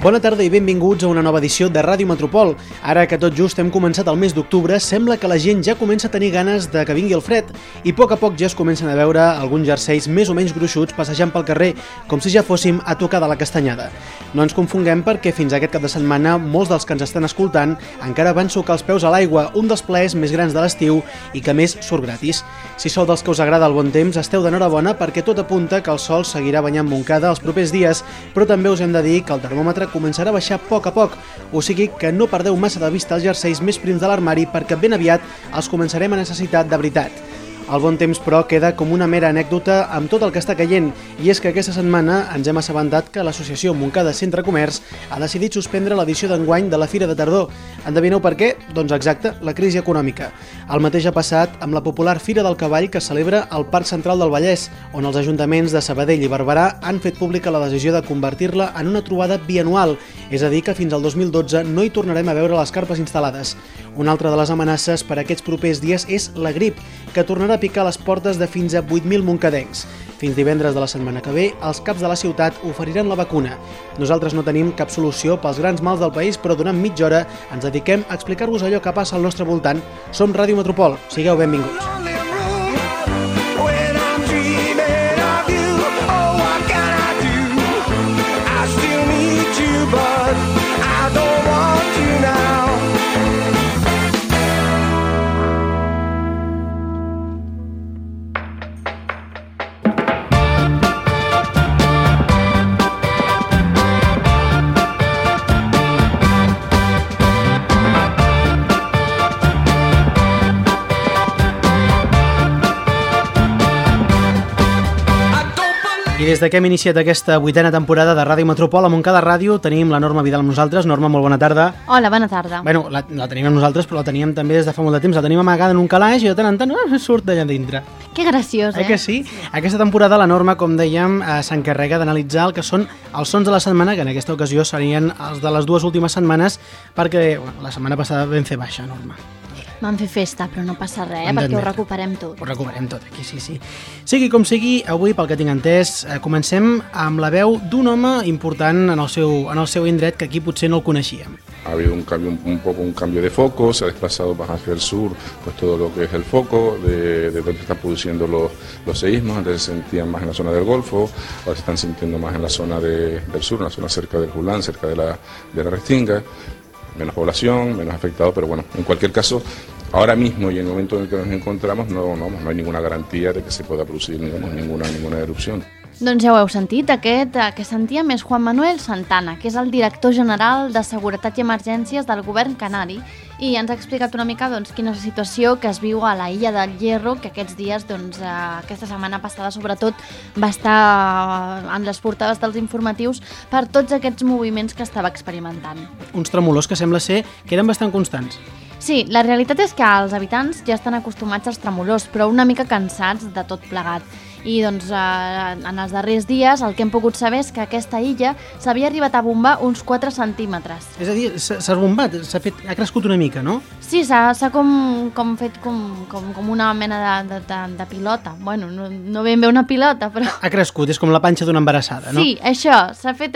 Bona tarda i benvinguts a una nova edició de Ràdio Metropol. Ara que tot just hem començat el mes d'octubre, sembla que la gent ja comença a tenir ganes de que vingui el fred i a poc a poc ja es comencen a veure alguns jerseis més o menys gruixuts passejant pel carrer com si ja fóssim a tocar de la castanyada. No ens confonguem perquè fins aquest cap de setmana molts dels que ens estan escoltant encara van sucar els peus a l'aigua, un dels plaers més grans de l'estiu i que més surt gratis. Si sou dels que us agrada el bon temps, esteu d'enhorabona perquè tot apunta que el sol seguirà banyant Montcada els propers dies, però també us hem de dir que el termòmetre començarà a baixar a poc a poc, o sigui que no perdeu massa de vista els jerseis més prims de l'armari perquè ben aviat els començarem a necessitar de veritat. El bon temps, però, queda com una mera anècdota amb tot el que està caient, i és que aquesta setmana ens hem assabentat que l'associació Montcada Centre Comerç ha decidit suspendre l'edició d'enguany de la Fira de Tardor. Endevineu per què? Doncs exacte, la crisi econòmica. El mateix ha passat amb la popular Fira del Cavall que celebra al Parc Central del Vallès, on els ajuntaments de Sabadell i Barberà han fet pública la decisió de convertir-la en una trobada bianual, és a dir, que fins al 2012 no hi tornarem a veure les carpes instal·lades. Una altra de les amenaces per aquests propers dies és la grip, que tornarà a picar les portes de fins a 8.000 moncadencs. Fins divendres de la setmana que ve, els caps de la ciutat oferiran la vacuna. Nosaltres no tenim cap solució pels grans mals del país, però durant mitja hora ens dediquem a explicar-vos allò que passa al nostre voltant. Som Ràdio Metropol. Sigueu benvinguts. I des de que hem iniciat aquesta vuitena temporada de Ràdio Metropol, a Montcada Ràdio tenim la Norma Vidal amb nosaltres. Norma, molt bona tarda. Hola, bona tarda. Bueno, la, la tenim amb nosaltres, però la teníem també des de fa molt de temps. La tenim amagada en un calaix i de tant en tant eh, surt d'allà dintre. Que graciós, Eh eh? que sí? Aquesta temporada la Norma, com dèiem, eh, s'encarrega d'analitzar el que són els sons de la setmana, que en aquesta ocasió serien els de les dues últimes setmanes, perquè bueno, la setmana passada vam fer baixa, Norma. Vam fer festa, però no passa res, eh? Perquè ho recuperem tot. Ho recuperem tot aquí, sí, sí. Sigui com sigui, avui, pel que tinc entès, eh, comencem amb la veu d'un home important en el, seu, en el seu indret que aquí potser no el coneixíem. Ha habido un cambio, un, un poco un cambio de foco, se ha desplazado más hacia el sur, pues todo lo que es el foco, de, de donde están produciendo los, los seísmos, antes se sentían más en la zona del Golfo, ahora se están sintiendo más en la zona de- del sur, en la zona cerca del Julán, cerca de la, de la Restinga, menos población, menos afectado, pero bueno, en cualquier caso, ahora mismo y en el momento en el que nos encontramos no, no, no hay ninguna garantía de que se pueda producir digamos, ninguna, ninguna erupción. Doncs ja ho heu sentit, aquest eh, que sentíem és Juan Manuel Santana, que és el director general de Seguretat i Emergències del govern canari i ens ha explicat una mica doncs, quina és la situació que es viu a la illa del Hierro, que aquests dies, doncs, eh, aquesta setmana passada sobretot, va estar eh, en les portades dels informatius per tots aquests moviments que estava experimentant. Uns tremolors que sembla ser que eren bastant constants. Sí, la realitat és que els habitants ja estan acostumats als tremolors, però una mica cansats de tot plegat. I doncs eh, en els darrers dies el que hem pogut saber és que aquesta illa s'havia arribat a bombar uns 4 centímetres. És a dir, s'ha bombat, s'ha fet, ha crescut una mica, no? Sí, s'ha com, com fet com, com, com una mena de, de, de, de pilota. Bueno, no, no ben bé una pilota, però... Ha crescut, és com la panxa d'una embarassada, no? Sí, això, s'ha fet,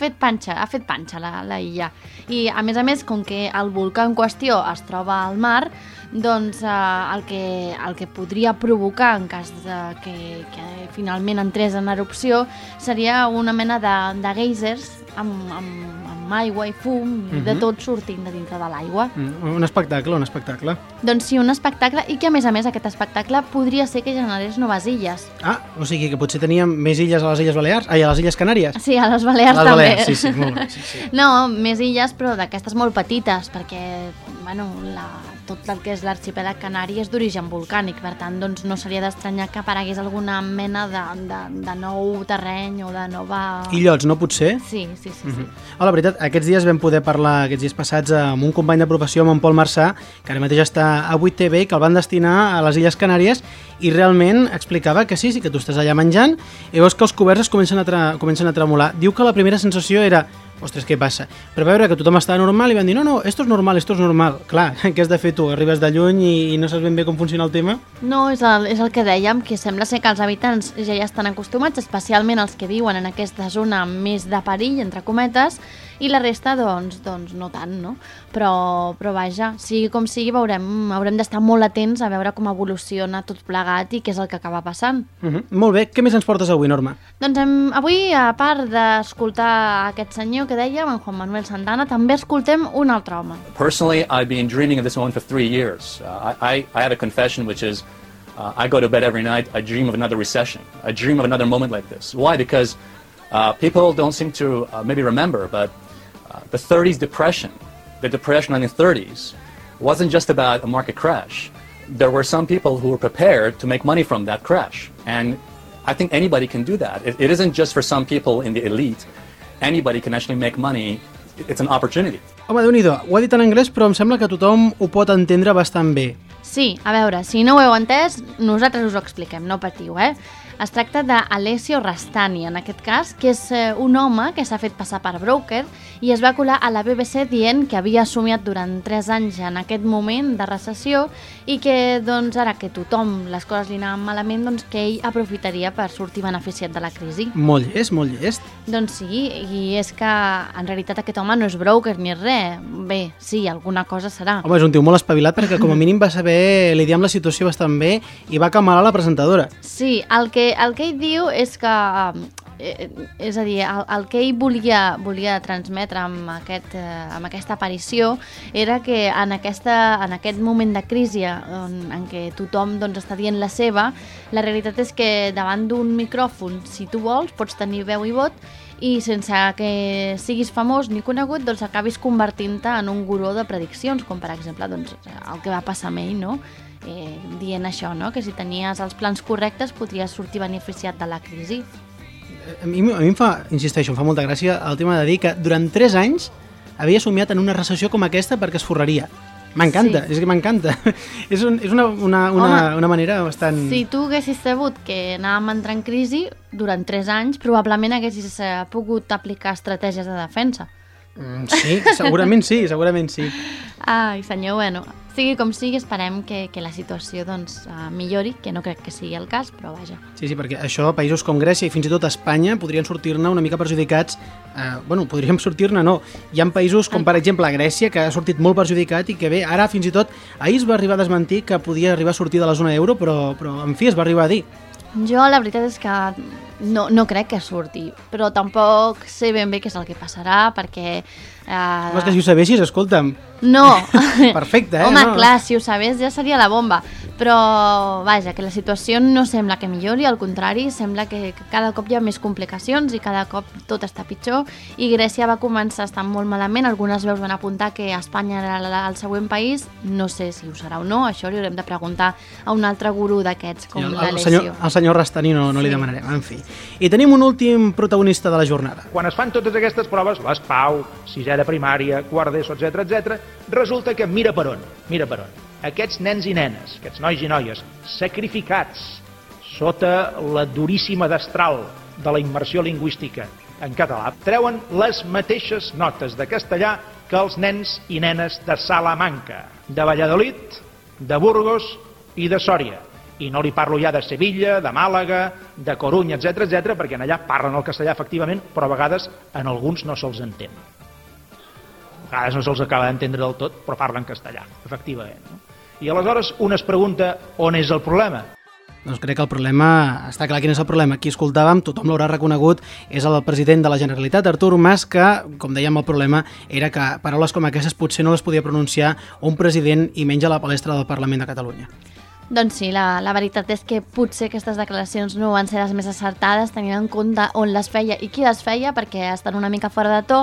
fet panxa, ha fet panxa la, la illa. I a més a més, com que el volcà en qüestió es troba al mar, doncs eh, el, que, el que podria provocar en cas de que, que finalment entrés en erupció seria una mena de, de geysers amb, amb, amb aigua i fum i de Mhm. tot sortint de dintre de l'aigua. Mm, Un espectacle, un espectacle. Doncs sí, un espectacle i que a més a més aquest espectacle podria ser que generés noves illes. Ah, o sigui que potser teníem més illes a les Illes Balears, ai, a les Illes Canàries. Sí, a les Balears A les també. Balears, sí, sí, molt bé, sí, sí. No, més illes, però d'aquestes molt petites, perquè, bueno, la, tot el que és l'arxipèlag canari és d'origen volcànic, per tant, doncs, no seria d'estranyar que aparegués alguna mena de, de, de nou terreny o de nova... Illots, no pot ser? Sí, sí, sí. Mm. -hmm. oh, la veritat, aquests dies vam poder parlar, aquests dies passats, amb un company de professió, amb en Pol Marçà, que ara mateix està a 8TV, que el van destinar a les Illes Canàries, i realment explicava que sí, sí que tu estàs allà menjant, i veus que els coberts es comencen a, comencen a tremolar. Diu que la primera sensació era ostres, què passa? Però veure que tothom estava normal i van dir, no, no, esto es normal, esto es normal. Clar, què has de fer tu? Arribes de lluny i, i no saps ben bé com funciona el tema? No, és el, és el que dèiem, que sembla ser que els habitants ja hi estan acostumats, especialment els que viuen en aquesta zona més de perill, entre cometes, i la resta, doncs, doncs no tant, no? Però, però vaja, sigui com sigui, veurem, haurem d'estar molt atents a veure com evoluciona tot plegat i què és el que acaba passant. Uh -huh. Molt bé, què més ens portes avui, Norma? Doncs hem, avui, a part d'escoltar aquest senyor que dèiem, en Juan Manuel Santana, també escoltem un altre home. Personally, I've been dreaming of this moment for three years. Uh, I, I, I have a confession, which is uh, I go to bed every night, I dream of another recession. I dream of another moment like this. Why? Because uh, people don't seem to uh, maybe remember, but uh, the 30s depression, the depression in the 30s, wasn't just about a market crash. There were some people who were prepared to make money from that crash. And I think anybody can do that. It, it isn't just for some people in the elite. Anybody can actually make money. It's an opportunity. Home, déu nhi ho ha dit en anglès, però em sembla que tothom ho pot entendre bastant bé. Sí, a veure, si no ho heu entès, nosaltres us ho expliquem, no patiu, eh? Es tracta d'Alessio Rastani, en aquest cas, que és eh, un home que s'ha fet passar per broker i es va colar a la BBC dient que havia assumiat durant 3 anys en aquest moment de recessió i que, doncs, ara que tothom les coses li anaven malament, doncs que ell aprofitaria per sortir beneficiat de la crisi. Molt llest, molt llest. Doncs sí, i és que en realitat aquest home no és broker ni res. Bé, sí, alguna cosa serà. Home, és un tio molt espavilat perquè com a mínim va saber lidiar amb la situació bastant bé i va camalar la presentadora. Sí, el que, el que ell diu és que eh, és a dir, el, el que ell volia, volia transmetre amb, aquest, eh, amb aquesta aparició era que en, aquesta, en aquest moment de crisi en, en què tothom doncs, està dient la seva, la realitat és que davant d'un micròfon, si tu vols, pots tenir veu i vot i sense que siguis famós ni conegut, doncs acabis convertint-te en un gurú de prediccions, com per exemple doncs, el que va passar amb ell, no? Eh, dient això, no? que si tenies els plans correctes podries sortir beneficiat de la crisi. A mi, a mi em fa, insisteixo, em fa molta gràcia el tema de dir que durant 3 anys havia somiat en una recessió com aquesta perquè es forraria. M'encanta, Sí. és que m'encanta. és, un, és una, una, una, Home, una manera bastant... Si tu haguessis sabut que anàvem a entrar en crisi durant 3 anys, probablement haguessis eh, pogut aplicar estratègies de defensa. Mm, Sí, segurament sí, segurament sí. Ai, senyor, bueno, sigui com sigui, esperem que, que la situació doncs, eh, millori, que no crec que sigui el cas, però vaja. Sí, sí, perquè això, països com Grècia i fins i tot Espanya podrien sortir-ne una mica perjudicats. Eh, bueno, podríem sortir-ne, no. Hi ha països com, per exemple, Grècia, que ha sortit molt perjudicat i que bé, ara fins i tot ahir es va arribar a desmentir que podia arribar a sortir de la zona euro, però, però en fi, es va arribar a dir. Jo la veritat és que no, no crec que surti, però tampoc sé ben bé què és el que passarà, perquè... Eh, Home, és que si ho sabessis, escolta'm, No. Perfecte, eh? Home, No. clar, si ho sabés ja seria la bomba. Però, vaja, que la situació no sembla que millori, al contrari, sembla que, que cada cop hi ha més complicacions i cada cop tot està pitjor. I Grècia va començar a estar molt malament, algunes veus van apuntar que Espanya era el següent país, no sé si ho serà o no, això li haurem de preguntar a un altre gurú d'aquests, com el, el, l'Alessio. el senyor Rastani no, no li Sí. demanarem, en fi. I tenim un últim protagonista de la jornada. Quan es fan totes aquestes proves, les PAU, sisè de primària, quart d'ESO, etc etc, resulta que mira per on, mira per on. Aquests nens i nenes, aquests nois i noies, sacrificats sota la duríssima destral de la immersió lingüística en català, treuen les mateixes notes de castellà que els nens i nenes de Salamanca, de Valladolid, de Burgos i de Sòria. I no li parlo ja de Sevilla, de Màlaga, de Corunya, etc etc, perquè en allà parlen el castellà efectivament, però a vegades en alguns no se'ls entén. Vegades no se'ls acaba d'entendre del tot, però parlen castellà, efectivament. No? I aleshores un es pregunta on és el problema. Doncs crec que el problema, està clar quin és el problema. Aquí escoltàvem, tothom l'haurà reconegut, és el president de la Generalitat, Artur Mas, que, com dèiem, el problema era que paraules com aquestes potser no les podia pronunciar un president i menys a la palestra del Parlament de Catalunya. Doncs sí, la, la veritat és que potser aquestes declaracions no van ser les més acertades tenint en compte on les feia i qui les feia perquè estan una mica fora de to,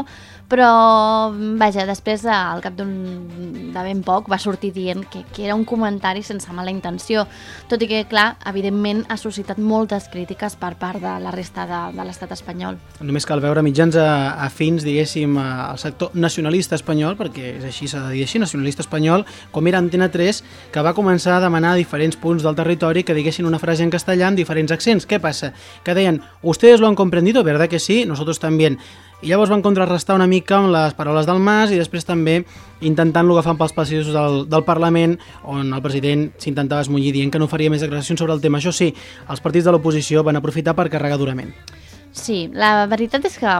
però vaja, després al cap d'un de ben poc va sortir dient que, que era un comentari sense mala intenció, tot i que, clar, evidentment ha suscitat moltes crítiques per part de la resta de, de l'estat espanyol. Només cal veure mitjans afins, diguéssim, al sector nacionalista espanyol, perquè és així, s'ha de dir així, nacionalista espanyol, com era Antena 3, que va començar a demanar a diferents punts del territori que diguessin una frase en castellà amb diferents accents. Què passa? Que deien, ustedes lo han comprendido, ¿verdad que sí? Nosotros también. I llavors van contrarrestar una mica amb les paraules del Mas i després també intentant-lo agafant pels passadissos del, del Parlament on el president s'intentava esmollir dient que no faria més declaracions sobre el tema. Això sí, els partits de l'oposició van aprofitar per carregar durament. Sí, la veritat és que,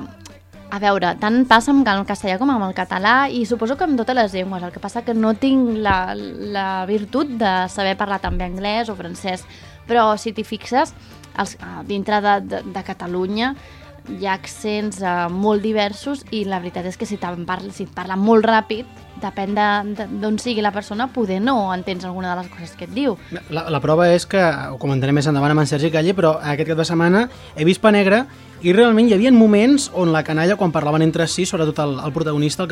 a veure, tant passa amb el castellà com amb el català i suposo que amb totes les llengües. El que passa que no tinc la, la virtut de saber parlar també anglès o francès, però si t'hi fixes, els, dintre de, de, de Catalunya hi ha accents eh, molt diversos i la veritat és que si, parla, si et parla molt ràpid, depèn de- de- d'on sigui la persona, poder no entens alguna de les coses que et diu. La, la prova és que, ho comentaré més endavant amb en Sergi Calle, però aquest cap de setmana he vist Pa Negra i realment hi havia moments on la canalla, quan parlaven entre si, sobretot el, el protagonista,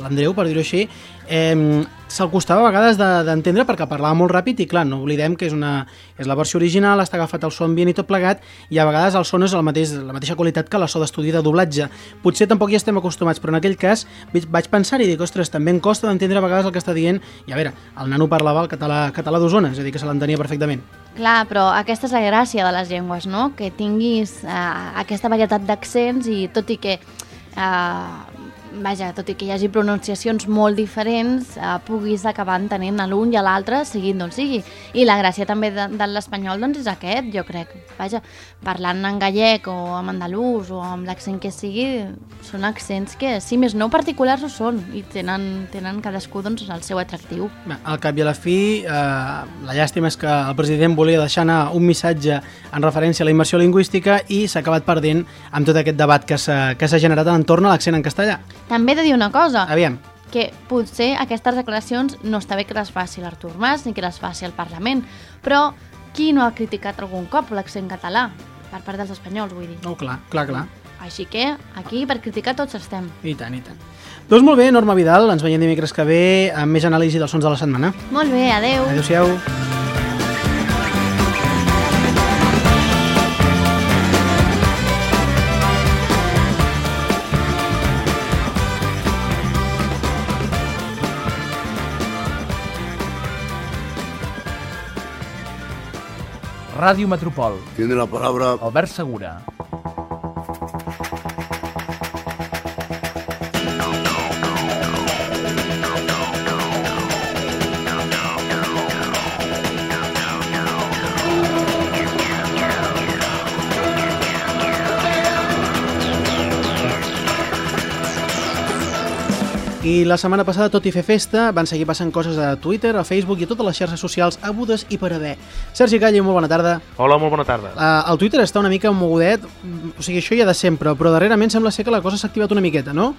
l'Andreu, per dir-ho així, eh, se'l costava a vegades de- d'entendre de, perquè parlava molt ràpid i clar, no oblidem que és, una, és la versió original, està agafat el so ambient i tot plegat i a vegades el son és el mateix, la mateixa qualitat que la so d'estudi de doblatge. Potser tampoc hi estem acostumats, però en aquell cas vaig pensar i dic, ostres, també em costa d'entendre a vegades el que està dient i a veure, el nano parlava el català, català d'Osona, és a dir, que se l'entenia perfectament. Clar, però aquesta és la gràcia de les llengües, no? Que tinguis eh, aquesta varietat d'accents i tot i que eh, vaja, tot i que hi hagi pronunciacions molt diferents, eh, puguis acabar entenent l'un i a l'altre, siguin d'on sigui. I la gràcia també de, de l'espanyol doncs, és aquest, jo crec. Vaja, parlant en gallec o en andalús o amb l'accent que sigui, són accents que, si més no, particulars ho són i tenen, tenen cadascú doncs, el seu atractiu. Bé, Al cap i a la fi, eh, la llàstima és que el president volia deixar anar un missatge en referència a la immersió lingüística i s'ha acabat perdent amb tot aquest debat que s'ha generat en entorn a l'accent en castellà. També he de dir una cosa. Aviam, que potser aquestes declaracions no està bé que les faci l'Artur Mas ni que les faci el Parlament, però qui no ha criticat algun cop l'accent català? Per part dels espanyols, vull dir. no, clar, clar, clar. Així que aquí per criticar tots estem. I tant, i tant. Doncs molt bé, Norma Vidal, ens veiem dimecres que ve amb més anàlisi dels sons de la setmana. Molt bé, adeu. Adéu-siau. Ràdio Metropol. Tiene la palabra Albert Segura. I la setmana passada, tot i fer festa, van seguir passant coses a Twitter, a Facebook i a totes les xarxes socials agudes i per haver. Sergi Calle, molt bona tarda. Hola, molt bona tarda. Uh, el Twitter està una mica mogudet, o sigui, això ja de sempre, però darrerament sembla ser que la cosa s'ha activat una miqueta, no?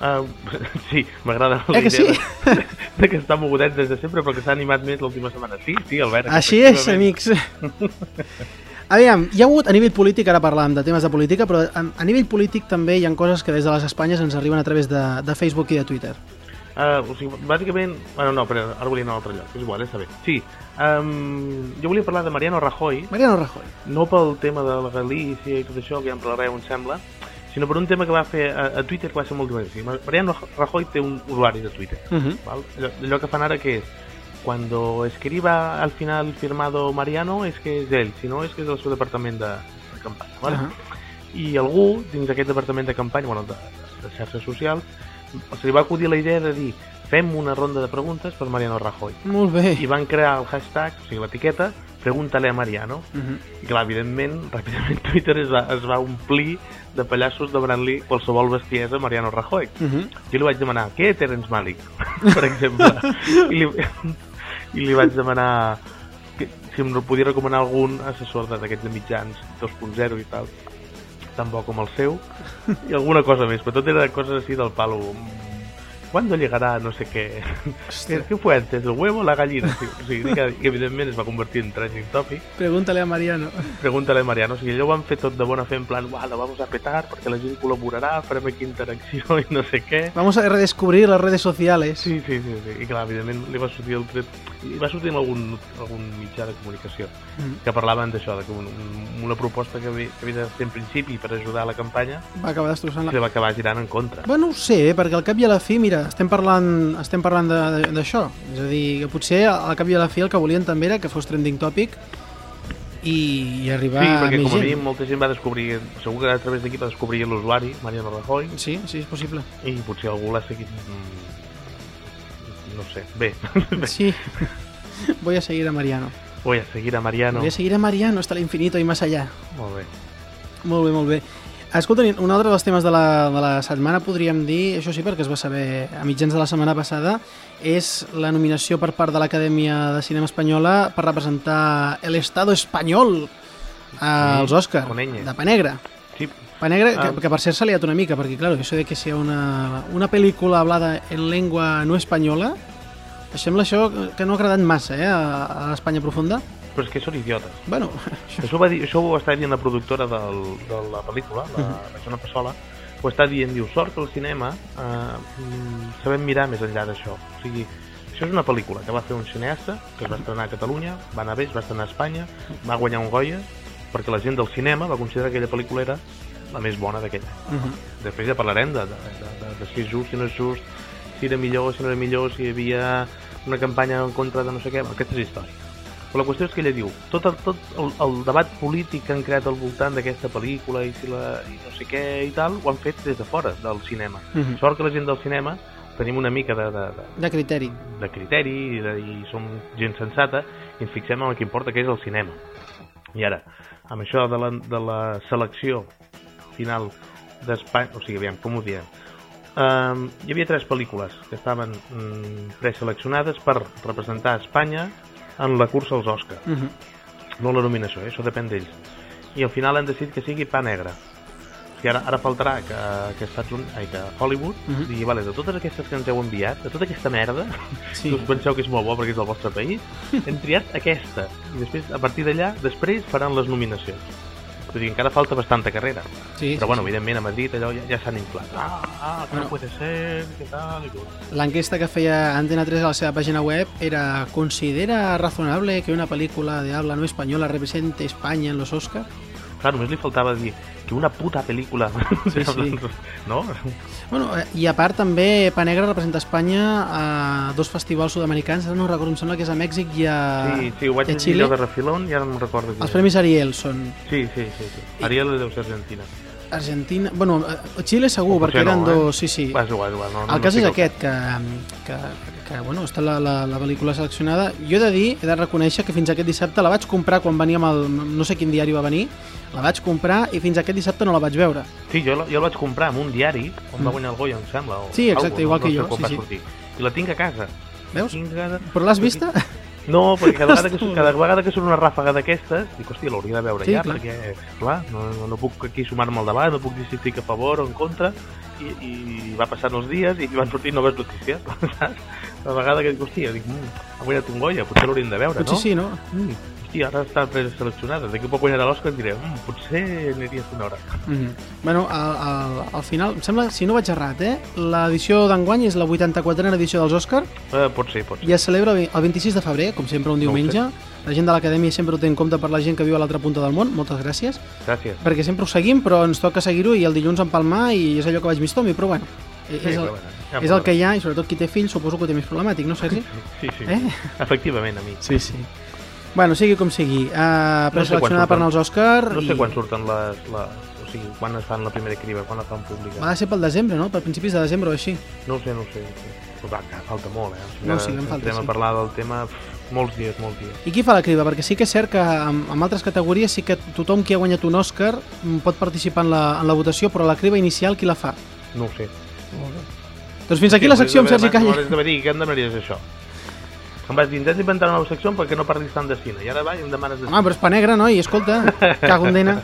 Uh, sí, m'agrada Eh la que sí? idea de, de que està mogudet des de sempre, però que s'ha animat més l'última setmana. Sí, sí, Albert. Així és, amics. Aviam, hi ha hagut a nivell polític, ara parlàvem de temes de política, però a, a nivell polític també hi ha coses que des de les Espanyes ens arriben a través de, de Facebook i de Twitter. Uh, o sigui, bàsicament... Bueno, no, però ara volia anar a un altre lloc, és igual, està bé. Sí, um, jo volia parlar de Mariano Rajoy, Mariano Rajoy. no pel tema de la Galícia i tot això, que ja en parlareu, em sembla, sinó per un tema que va fer a, a Twitter que va ser molt divertit. Mariano Rajoy té un usuari de Twitter, Uh -huh. ¿vale? Allò, allò que fan ara que és cuando escriba al final firmado Mariano es que és ell, si no és que és el seu departament de, de campanya, ¿vale? Ahà. i algú dins d'aquest departament de campanya, bueno, de, de xarxes socials, se li va acudir la idea de dir fem una ronda de preguntes per Mariano Rajoy. Molt bé. I van crear el hashtag, o sigui, l'etiqueta, pregúntale a Mariano. Uh -huh. I clar, evidentment, ràpidament Twitter es va, es va omplir de pallassos demanant-li qualsevol bestiesa a Mariano Rajoy. Uh -huh. Jo li vaig demanar, què Terence Malik? per exemple. I li, I li vaig demanar que, si em podia recomanar algun assessor d'aquests de mitjans 2.0 i tal tan bo com el seu i alguna cosa més, però tot era coses així del palo ¿Cuándo llegará no sé qué? ¿Qué fue antes, el huevo o la gallina? Sí, que, que evidentment es va convertir en trending topic. Pregúntale a Mariano. Pregúntale a Mariano. O sigui, allò ho han fet tot de bona fe, en plan, uah, lo vamos a petar perquè la gent col·laborarà, farem aquí interacció i no sé què. Vamos a redescubrir las redes sociales. Sí, sí, sí, sí. I clar, evidentment li va sortir el tret... Li va sortir en algun, algun mitjà de comunicació Mm. que parlaven d'això, de que un, un, una proposta que havia, que havia de fer en principi per ajudar a la campanya Va acabar destrossant la... se va acabar girant en contra. Bueno, ho sé, eh, perquè al cap i a la fi, mira, estem parlant, estem parlant d'això. És a dir, que potser al cap i a la fi el que volien també era que fos trending topic i, i arribar Sí, a perquè més com a mínim molta gent va descobrir, segur que a través d'aquí va descobrir l'usuari, Mariano Rajoy, Sí, sí, és possible. i potser algú l'ha seguit... mm, No sé, bé. Sí. Voy a seguir a Mariano. Voy a seguir a Mariano. Voy a seguir a Mariano hasta el infinito y más allá. Molt bé. Molt bé, molt bé. Escolta, un altre dels temes de la, de la setmana, podríem dir, això sí, perquè es va saber a mitjans de la setmana passada, és la nominació per part de l'Acadèmia de Cinema Espanyola per representar el Estado espanyol als ñ. de Panegra. Sí, Panegra, Ah. que, que per cert s'ha liat una mica, perquè, claro, això de que sea una, una pel·lícula hablada en llengua no espanyola, sembla això que no ha agradat massa, eh, a, a l'Espanya profunda. Però és que són idiotes. Bueno, Això, ho va dir, això ho està dient la productora del, de la pel·lícula, la, la Joana Passola, ho està dient, diu, sort que el cinema eh, mm, sabem mirar més enllà d'això. O sigui, això és una pel·lícula que va fer un cineasta, que es va estrenar a Catalunya, va anar bé, es va estrenar a Espanya, va guanyar un Goya, perquè la gent del cinema va considerar que aquella pel·lícula era la més bona d'aquell any. uh -huh. Després ja parlarem de, de, de, de, de si és just, si no és just, si era millor, si no era millor, si hi havia una campanya en contra de no sé què, aquestes històries. Però la qüestió és que ella diu, tot el, tot el, el debat polític que han creat al voltant d'aquesta pel·lícula i, si la, i no sé què i tal, ho han fet des de fora del cinema. Uh -huh. Sort que la gent del cinema tenim una mica de, de, de, de criteri. de criteri i, de, i som gent sensata i ens fixem en el que importa, que és el cinema. I ara, amb això de la, de la selecció final d'Espanya, o sigui, aviam, com ho diem? Um, hi havia tres pel·lícules que estaven mm, preseleccionades per representar Espanya en la cursa als Oscars. Uh -huh. No la nominació, eh? això depèn d'ells. I al final han decidit que sigui pa negre. I ara, ara faltarà que, que, Estats Units, ai, que Hollywood uh Mhm. -huh. digui, vale, de totes aquestes que ens heu enviat, de tota aquesta merda, Sí. que us penseu que és molt bo perquè és del vostre país, hem triat aquesta. I després, a partir d'allà, després faran les nominacions. Vull dir, encara falta bastanta carrera. Sí, Però, sí, bueno, sí. evidentment, a Madrid allò ja, ja s'han inflat. Ah, ah, que Bueno. no puede ser, que tal, i tot. L'enquesta que feia Antena 3 a la seva pàgina web era ¿Considera razonable que una película de habla no española represente España en los Oscars? Clar, només li faltava dir que una puta pel·lícula... Sí, sí. No? Bueno, i a part també Panegra representa Espanya a dos festivals sud-americans, no recordo, em sembla que és a Mèxic i a, Sí, sí, ho vaig llegir allò de refilón i ara no recordo. Els. Premis Ariel són Sí, sí, sí. sí. Ariel deu ser Argentina. Argentina... Bueno, eh, Xile segur, perquè potser eren no, eh? dos... Sí, sí. Va, és igual, igual. No, no, El cas no és aquest, que, que, que bueno, està la, la, la pel·lícula seleccionada. Jo he de dir, he de reconèixer que fins aquest dissabte la vaig comprar quan venia amb el... no sé quin diari va venir, la vaig comprar i fins aquest dissabte no la vaig veure. Sí, jo, la- jo el vaig comprar en un diari on va guanyar el Goya, em sembla. O Mm. Sí, exacte, alguna, igual no, que no jo, Sé sí, sí. I la tinc a casa. Veus? Casa. Però l'has vista? No, perquè cada vegada, que, cada vegada que surt una ràfaga d'aquestes, dic, hòstia, l'hauria de veure Sí, ja, clar. perquè, clar, no, no, no puc aquí sumar-me al debat, no puc dir si estic a favor o en contra, i, i va passant els dies i van sortint noves notícies, saps? La vegada que dic, hòstia, dic, mm, ha guanyat un Goya, potser l'hauríem de veure, Potser no? sí, no? Mm, hòstia, ara està preseleccionada, d'aquí a poc guanyarà l'Òscar diré, mm, potser aniria a una hora. Mm -hmm. Bueno, al, al, al final, em sembla, si no vaig errat, eh? l'edició d'enguany és la 84a edició dels Òscar Eh, pot ser, pot ser. i es celebra el 26 de febrer, com sempre un No diumenge. La gent de l'acadèmia sempre ho té en compte per la gent que viu a l'altra punta del món, moltes gràcies, Gràcies. perquè sempre ho seguim, però ens toca seguir-ho i el dilluns empalmar i és allò que vaig més tomi, però bueno, és, Sí, el, però bueno, ja és el que hi ha i sobretot qui té fills suposo que ho té més problemàtic, no, Sergi? Sí, sí. Eh? Efectivament, a mi. Sí, sí. Bueno, sigui com sigui, uh, No sé quan preseleccionada per anar als Òscar No sé i quan surten les, les... O sigui, quan es fan la primera criba, quan la fan pública. va ser pel desembre, no? Per principis de desembre o així. No ho sé, no ho sé. no. Però va, que falta molt, eh? O sigui, No, sí, en falta, sí. a parlar del tema pff, molts dies, molts dies. I qui fa la criba? Perquè sí que és cert que amb, amb altres categories sí que tothom qui ha guanyat un Òscar mm, pot participar en la, en la votació, però la criba inicial qui la fa? No ho sé. Doncs fins aquí la secció amb Sergi Calle. M'hauries de dir que em demanaries això. Em vas dir, intenta inventar una nova secció perquè no parlis tant de cine. I ara va i em demanes de Home, però és pa negra, no? I escolta, cago en dena.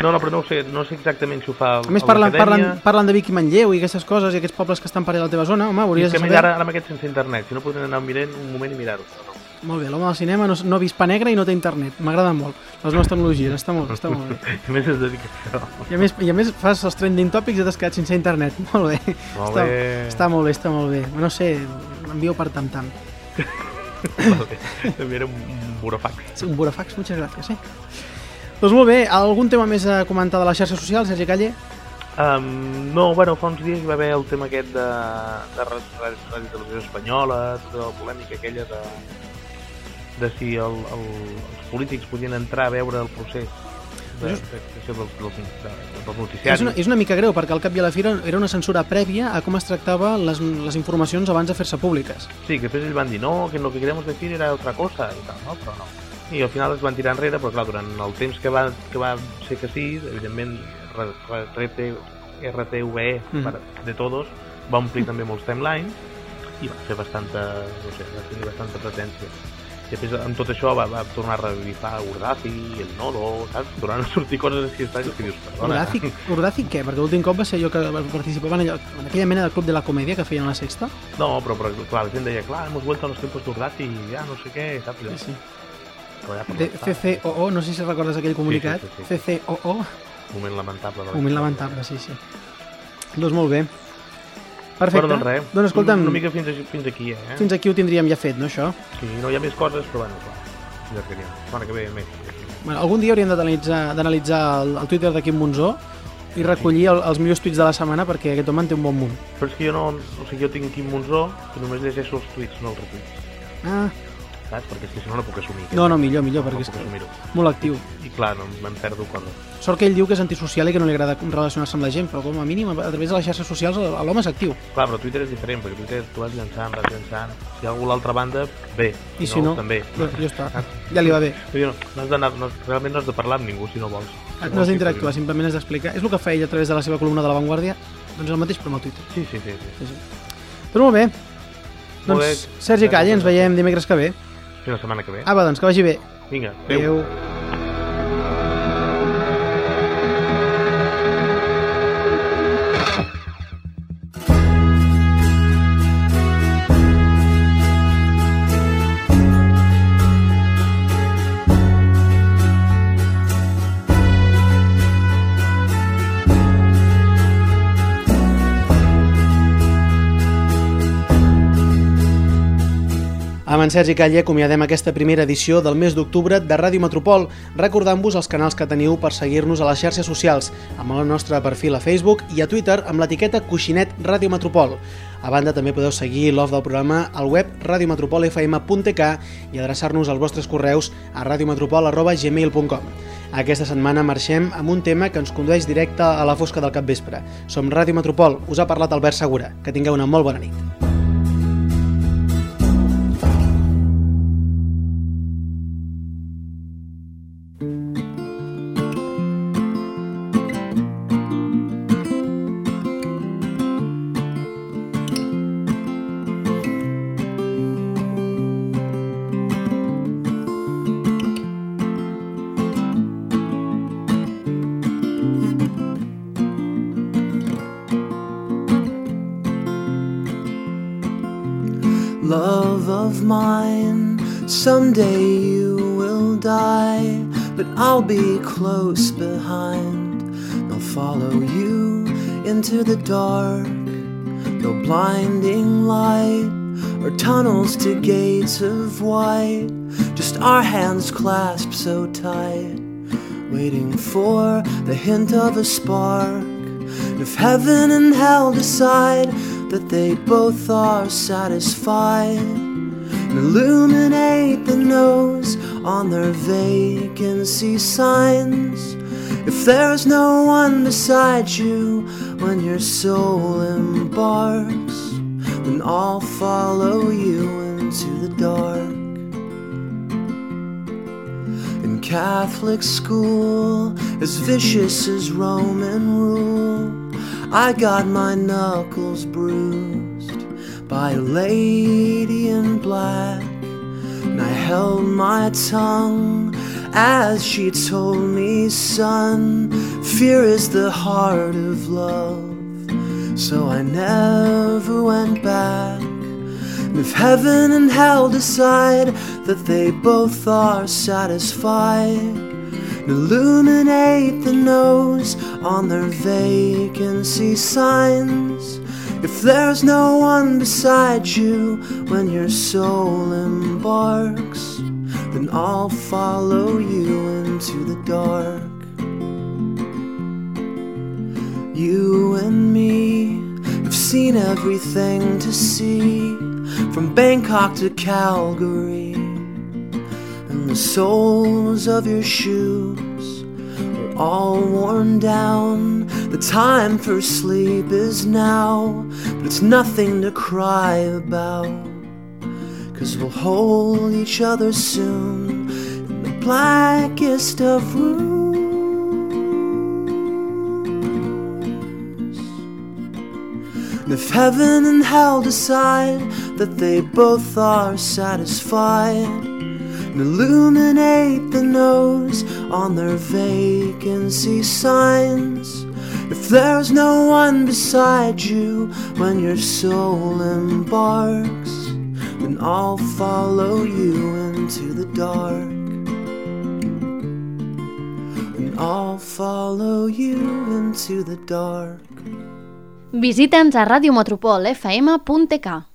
No, no, però no ho sé, no sé exactament si ho fa A més, parlen, parlen, parlen de Vic i Manlleu i aquestes coses i aquests pobles que estan per allà a la teva zona, home, hauries de saber... ara, ara amb aquest sense internet, si no podem anar mirant un moment i mirar-ho. No. Molt bé, l'home del cinema no, no ha vist pa negre i no té internet. M'agrada molt. Les noves tecnologies, està molt, està molt bé. A més es dedica a això. I a més, i a més fas els trending topics i t'has quedat sense internet. Molt bé. Molt està, bé. està molt bé, està molt bé. No sé, m'envio per tam-tam. Vale. També era un, burofax. Sí, Un burofax, muchas gracias, sí. Doncs molt bé, algun tema més a comentar de les xarxes socials, Sergi Calle? Um, no, bueno, fa uns dies hi va haver el tema aquest de, de Ràdio Televisió Espanyola, tota la polèmica aquella de, de si el, el, els polítics podien entrar a veure el procés És una, és una mica greu, perquè al cap i a la fi era una censura prèvia a com es tractava les, les informacions abans de fer-se públiques. Sí, que després ells van dir, no, que lo que queremos decir era otra cosa, i tal, no? però no. I al final es van tirar enrere, però clar, durant el temps que va, que va ser que sí, evidentment RT, RTVE Mhm. per, de todos va omplir també molts timelines i va fer bastanta, no sé, va tenir bastanta presència. I després amb tot això va, va tornar a revivifar Urdaci, el Nodo, saps? Tornaran a sortir coses així estranyes que dius, perdona. Urdaci, Urdaci què? Perquè l'últim cop va ser jo que participava en, allò, en aquella mena de club de la comèdia que feien a la sexta. No, però, però clar, la gent deia, clar, hemos vuelto a los tiempos de Urdaci, ja no sé què, saps? Sí, sí. Ja De. CCOO, no sé si recordes aquell comunicat. sí, sí, sí. CCOO, moment lamentable. De la moment lamentable, sí, sí. Doncs molt bé. Perfecte. Bueno, doncs res. Doncs escolta'm, Una mica fins, fins aquí, eh? fins aquí ho tindríem ja fet, no, això? Sí, no hi ha més coses, però bueno, clar. Ja queríem. Setmana que ve més. Bueno, algun dia hauríem d'analitzar d'analitzar el, el Twitter de Quim Monzó i recollir el, els millors tuits de la setmana perquè aquest home en té un bon munt. Però és que jo no... O sigui, jo tinc Quim Monzó, que només llegeixo els tuits, no els retuits. Ah, Saps? Perquè si no, no puc assumir. no, no, millor, millor, no, perquè no és puc molt actiu. I clar, no, me'n perdo coses. Sort que ell diu que és antisocial i que no li agrada relacionar-se amb la gent, però com a mínim a través de les xarxes socials l'home és actiu. Clar, però Twitter és diferent, perquè Twitter tu vas llançant, vas llançant. Si hi ha algú a l'altra banda, bé. I si no, també. doncs ja està. Ja li va bé. No, no has d'anar, no, realment no has de parlar amb ningú si no vols. Si No has d'interactuar, simplement has d'explicar. És el que fa ell a través de la seva columna de La Vanguardia, doncs el mateix però amb el Twitter. Sí, sí, sí. sí. Sí, sí. Doncs molt bé. Molt Doncs bé. Sergi Calle, ens veiem dimecres que ve. Fins la setmana que ve. Ah, va, doncs que vagi bé. Vinga, Adéu. Amb en Sergi Calle acomiadem aquesta primera edició del mes d'octubre de Ràdio Metropol, recordant-vos els canals que teniu per seguir-nos a les xarxes socials, amb el nostre perfil a Facebook i a Twitter amb l'etiqueta Coixinet Ràdio Metropol. A banda, també podeu seguir l'off del programa al web radiometropolfm.tk i adreçar-nos als vostres correus a radiometropol.gmail.com. Aquesta setmana marxem amb un tema que ens condueix directe a la fosca del capvespre. Som Ràdio Metropol, us ha parlat Albert Segura. Que tingueu una molt bona nit. Close behind. They'll follow you into the dark, no blinding light or tunnels to gates of white. Just our hands clasped so tight, waiting for the hint of a spark. If heaven and hell decide that they both are satisfied, and illuminate the nose on their vacancy signs. If there's no one beside you when your soul embarks, then I'll follow you into the dark. In Catholic school, as vicious as Roman rule, I got my knuckles bruised by a lady in black, and I held my tongue as she told me, son, fear is the heart of love. So I never went back. And if heaven and hell decide that they both are satisfied, illuminate the nose on their vacancy signs. If there's no one beside you when your soul embarks, then I'll follow you into the dark. You and me have seen everything to see from Bangkok to Calgary, and the soles of your shoes are all worn down. The time for sleep is now, but it's nothing to cry about. Cause we'll hold each other soon in the blackest of rooms. And if heaven and hell decide that they both are satisfied, and illuminate the nose on their vacancy signs. There's no one beside you when your soul embarks, then I'll follow you into the dark. And I'll follow you into the dark. Visita'ns a radiometropolfm.tk